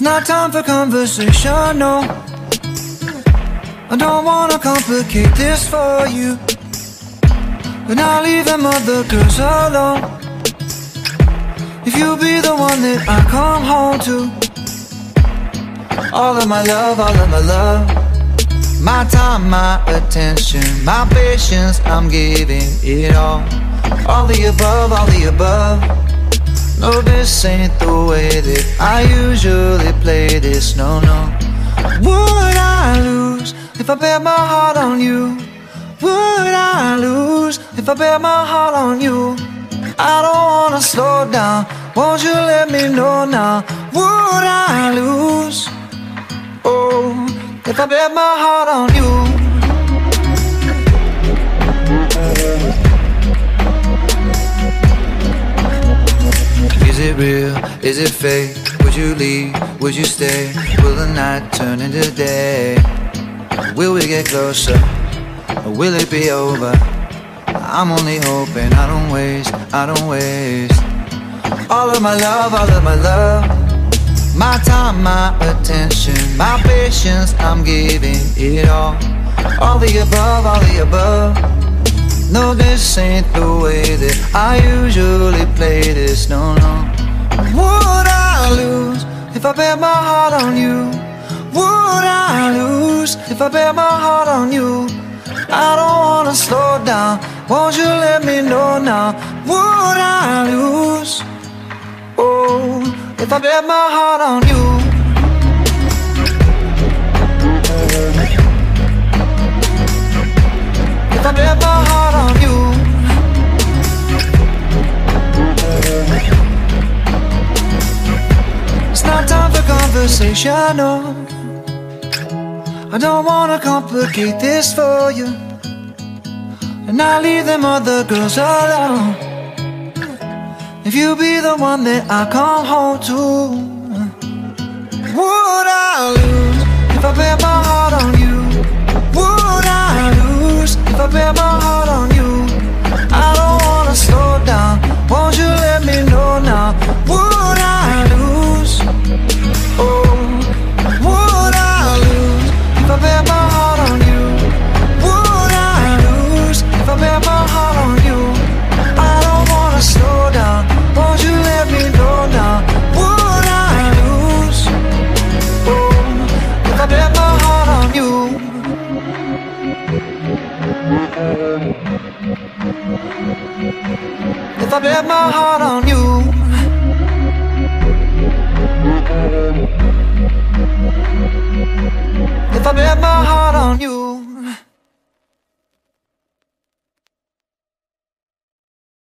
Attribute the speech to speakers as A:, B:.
A: It's not time for conversation, no. I don't wanna complicate this for you. But leave them other girls alone. If you be the one that I come home to. All of my love, all of my love. My time, my attention, my patience, I'm giving it all. All the above, all the above. No, this ain't the way that I usually play this, no, no. Would I lose if I bet my heart on you? Would I lose if I bet my heart on you? I don't wanna slow down, won't you let me know now? Would I lose? Oh, if I bet my heart on you. Real? Is it fake? Would you leave? Would you stay? Will the night turn into day? Will we get closer? Or will it be over? I'm only hoping I don't waste, I don't waste All of my love, all of my love My time, my attention, my patience I'm giving it all All the above, all the above No, this ain't the way that I usually play this, no, no Would I lose if I bet my heart on you? Would I lose if I bet my heart on you? I don't wanna slow down. Won't you let me know now? Would I lose? Oh, if I bet my heart on you. If I bet my time conversation, no. I don't wanna complicate this for you. And I'll leave them other girls alone. If you be the one that I come home to, If I bet my heart on you If I bet my heart on you